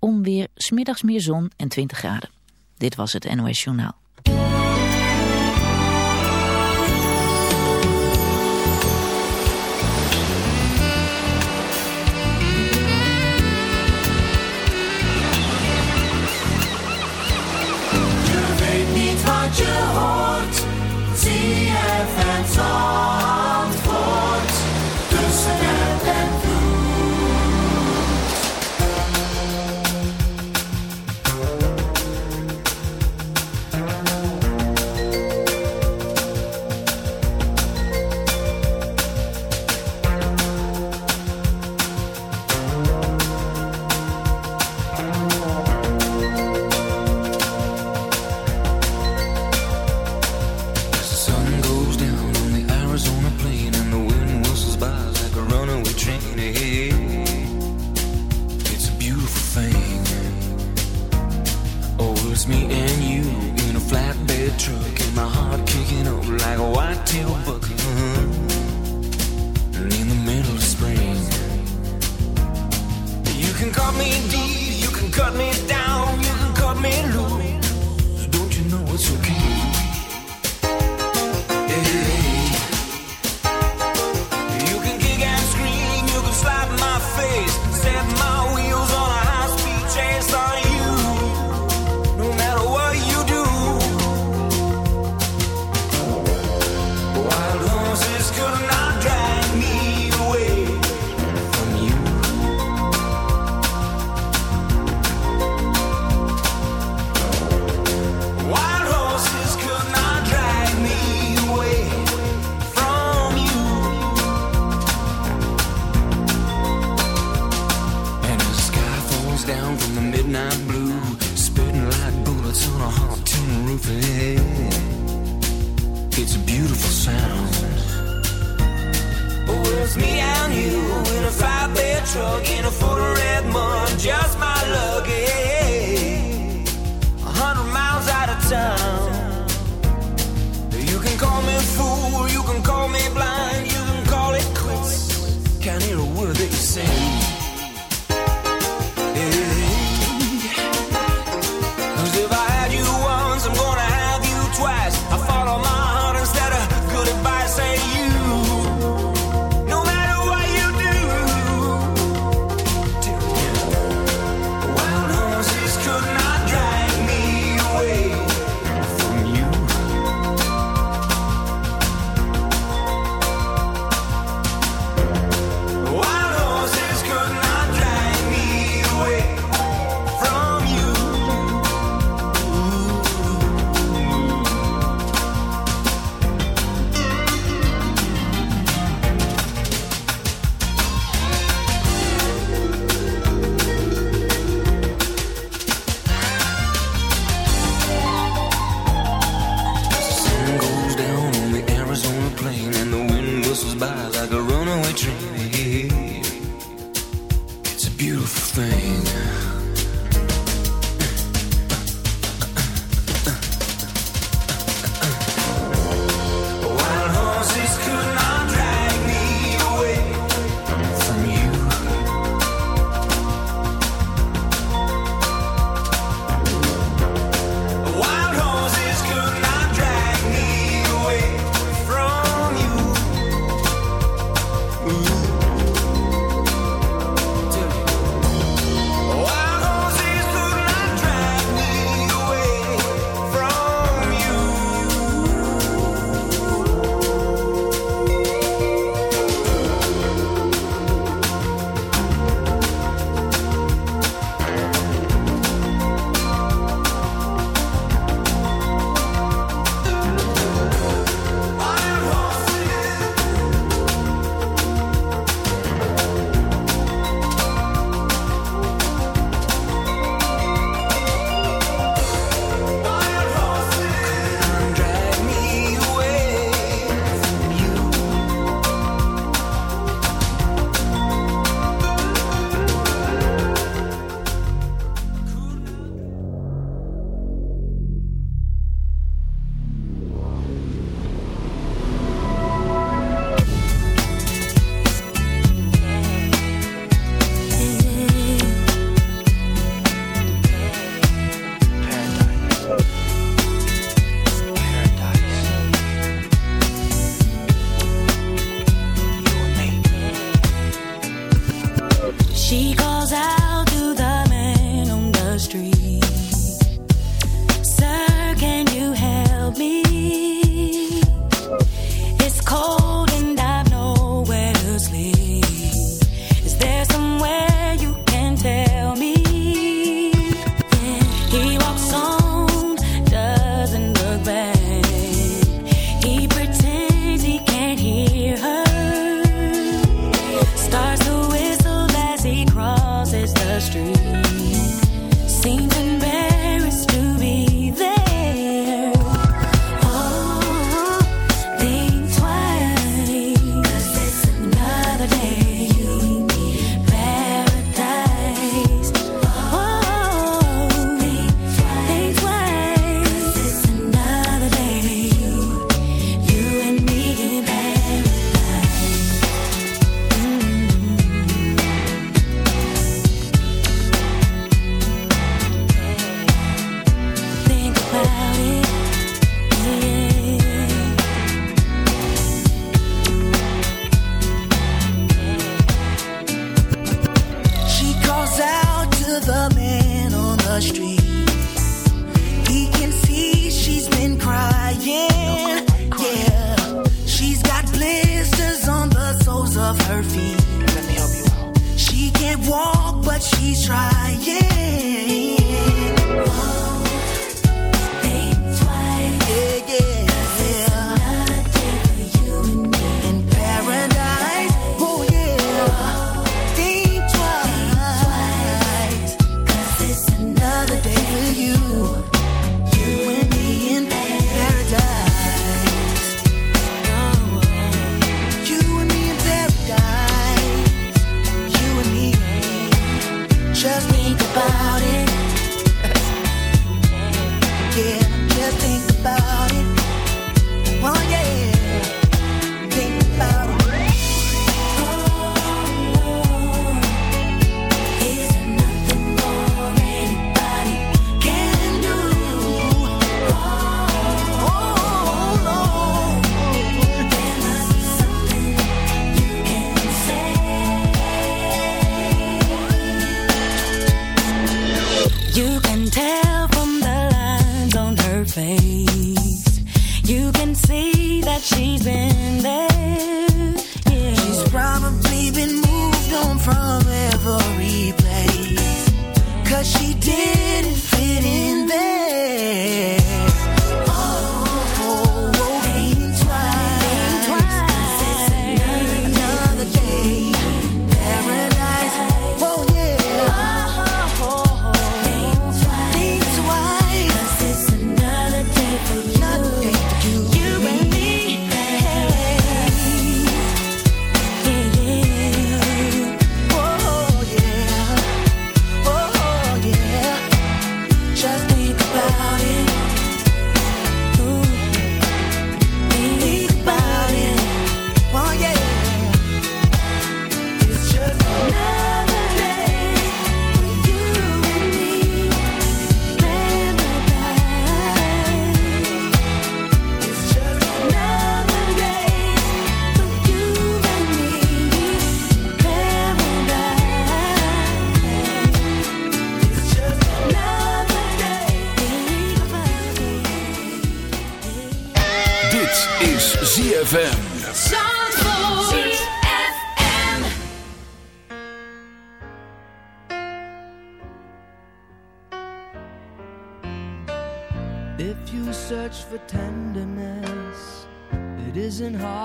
onweer, smiddags meer zon en 20 graden. Dit was het NOS Journaal. cut me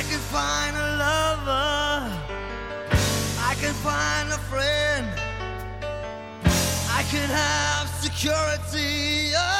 I can find a lover, I can find a friend, I can have security. Until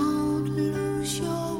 Don't lose your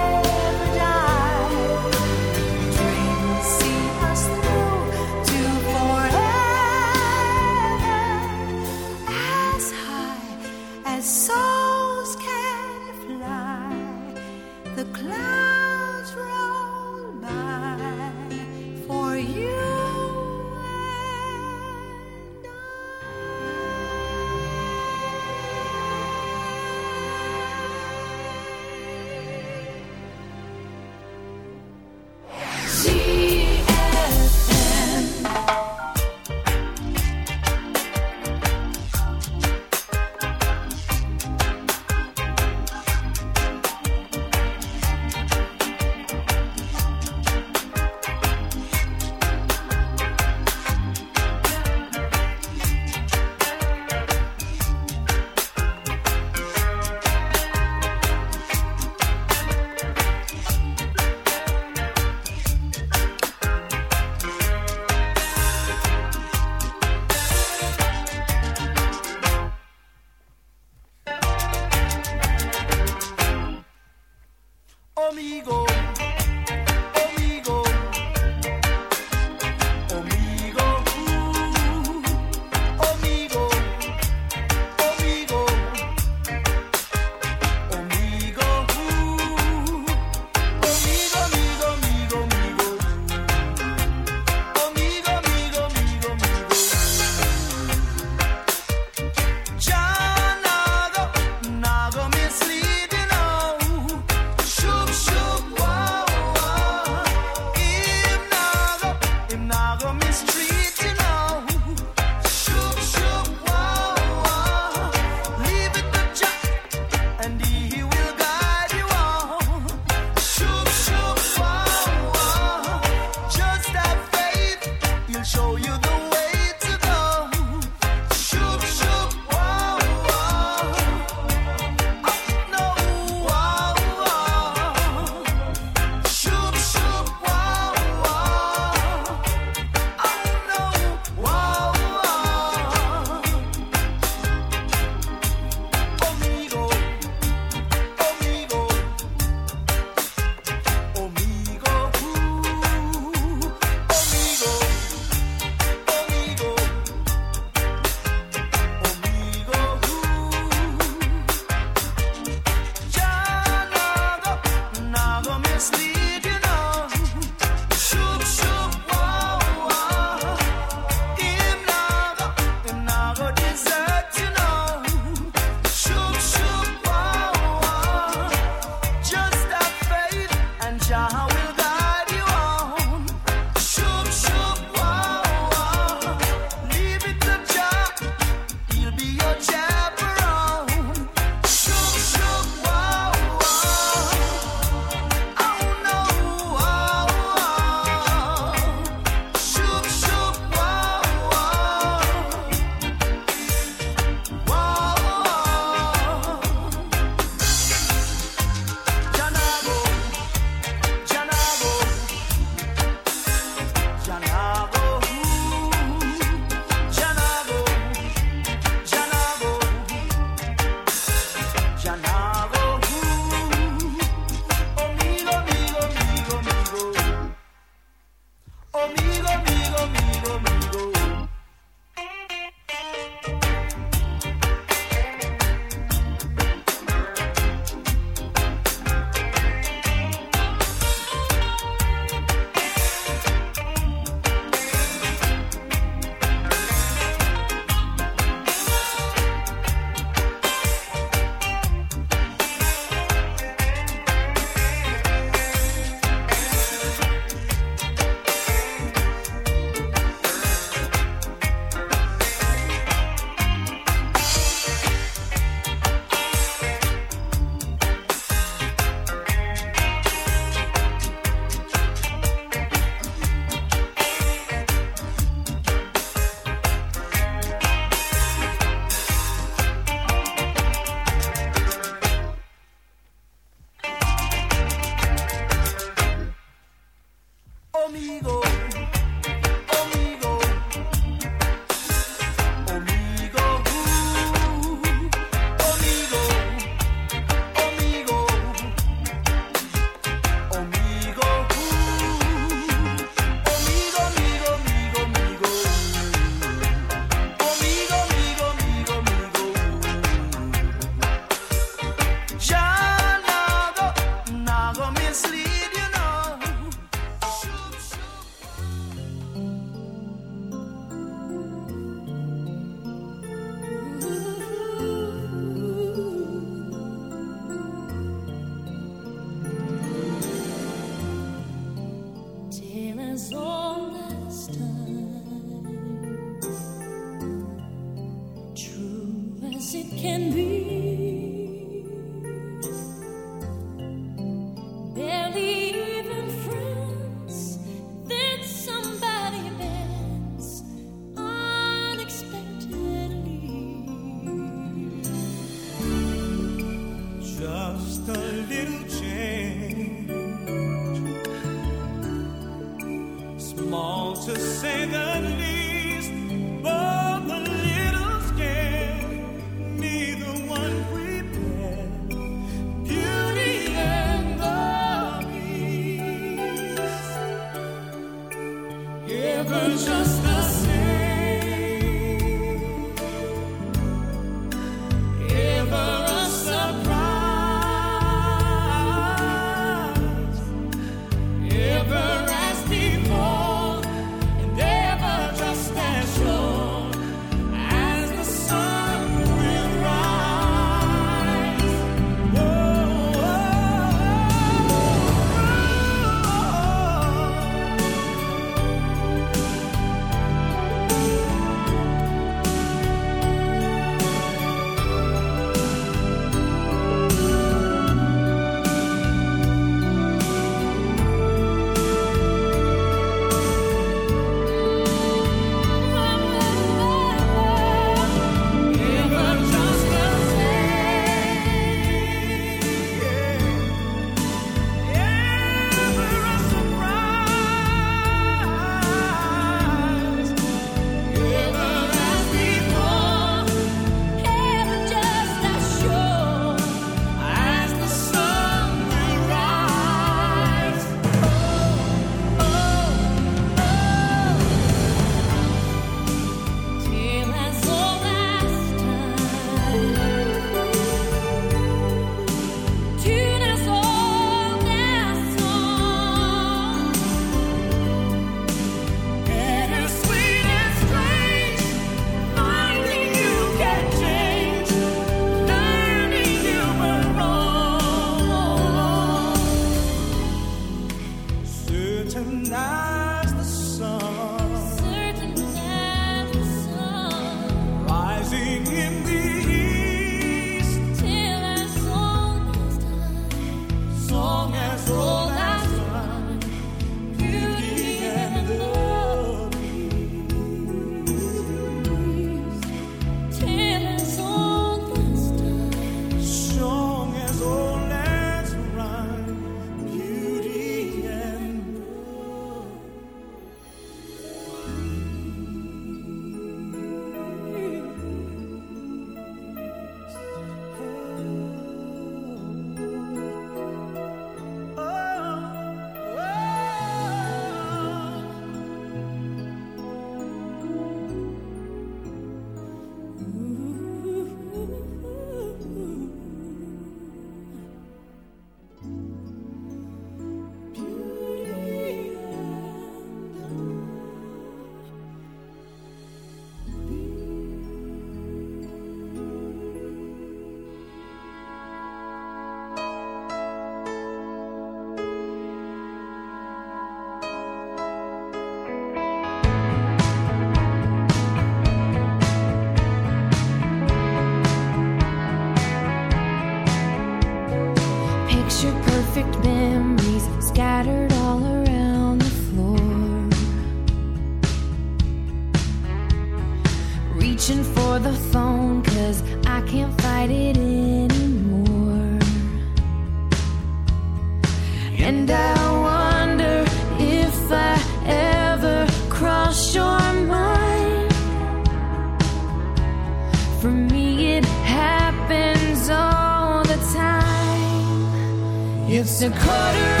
It's a quarter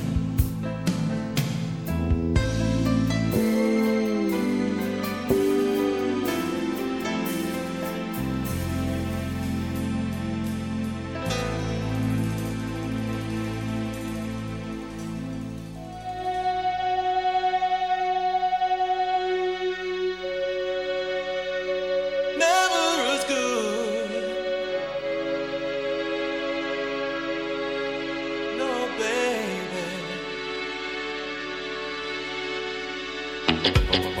Oh, oh, oh.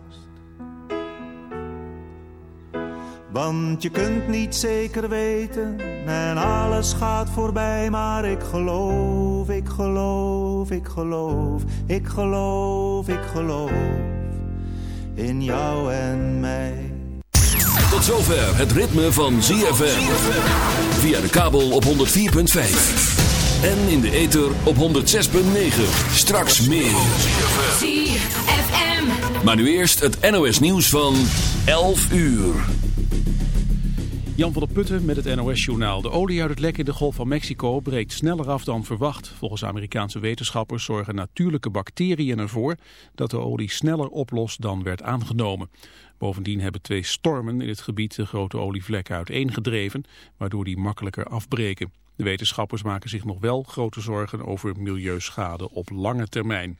Want je kunt niet zeker weten en alles gaat voorbij, maar ik geloof, ik geloof, ik geloof, ik geloof, ik geloof in jou en mij. Tot zover het ritme van ZFM. Via de kabel op 104.5. En in de ether op 106.9. Straks meer. ZFM. Maar nu eerst het NOS nieuws van 11 uur. Jan van der Putten met het NOS-journaal. De olie uit het lek in de Golf van Mexico breekt sneller af dan verwacht. Volgens Amerikaanse wetenschappers zorgen natuurlijke bacteriën ervoor dat de olie sneller oplost dan werd aangenomen. Bovendien hebben twee stormen in het gebied de grote olievlekken uiteengedreven, waardoor die makkelijker afbreken. De wetenschappers maken zich nog wel grote zorgen over milieuschade op lange termijn.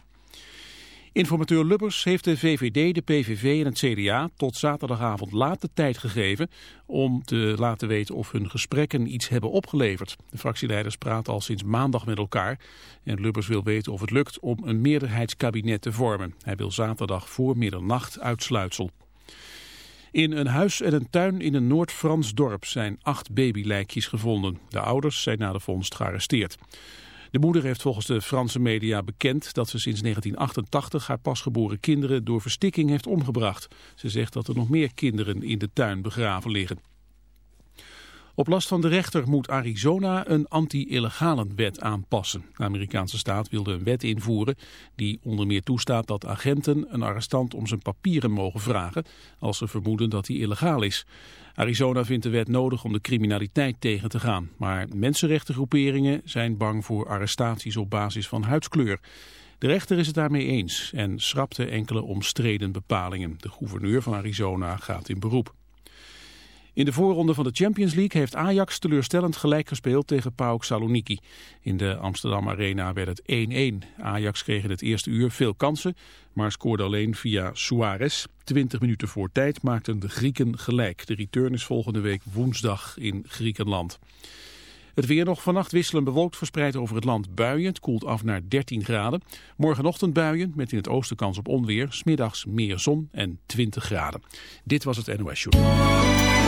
Informateur Lubbers heeft de VVD, de PVV en het CDA tot zaterdagavond laat de tijd gegeven om te laten weten of hun gesprekken iets hebben opgeleverd. De fractieleiders praten al sinds maandag met elkaar en Lubbers wil weten of het lukt om een meerderheidskabinet te vormen. Hij wil zaterdag voor middernacht uitsluitsel. In een huis en een tuin in een Noord-Frans dorp zijn acht babylijkjes gevonden. De ouders zijn na de vondst gearresteerd. De moeder heeft volgens de Franse media bekend dat ze sinds 1988 haar pasgeboren kinderen door verstikking heeft omgebracht. Ze zegt dat er nog meer kinderen in de tuin begraven liggen. Op last van de rechter moet Arizona een anti-illegalenwet aanpassen. De Amerikaanse staat wilde een wet invoeren die onder meer toestaat dat agenten een arrestant om zijn papieren mogen vragen als ze vermoeden dat hij illegaal is. Arizona vindt de wet nodig om de criminaliteit tegen te gaan. Maar mensenrechtengroeperingen zijn bang voor arrestaties op basis van huidskleur. De rechter is het daarmee eens en schrapte enkele omstreden bepalingen. De gouverneur van Arizona gaat in beroep. In de voorronde van de Champions League heeft Ajax teleurstellend gelijk gespeeld tegen PAOK Saloniki. In de Amsterdam Arena werd het 1-1. Ajax kreeg in het eerste uur veel kansen, maar scoorde alleen via Suarez. 20 minuten voor tijd maakten de Grieken gelijk. De return is volgende week woensdag in Griekenland. Het weer nog vannacht wisselen bewolkt verspreid over het land buien. Het koelt af naar 13 graden. Morgenochtend buien met in het oosten kans op onweer. Smiddags meer zon en 20 graden. Dit was het NOS Journal.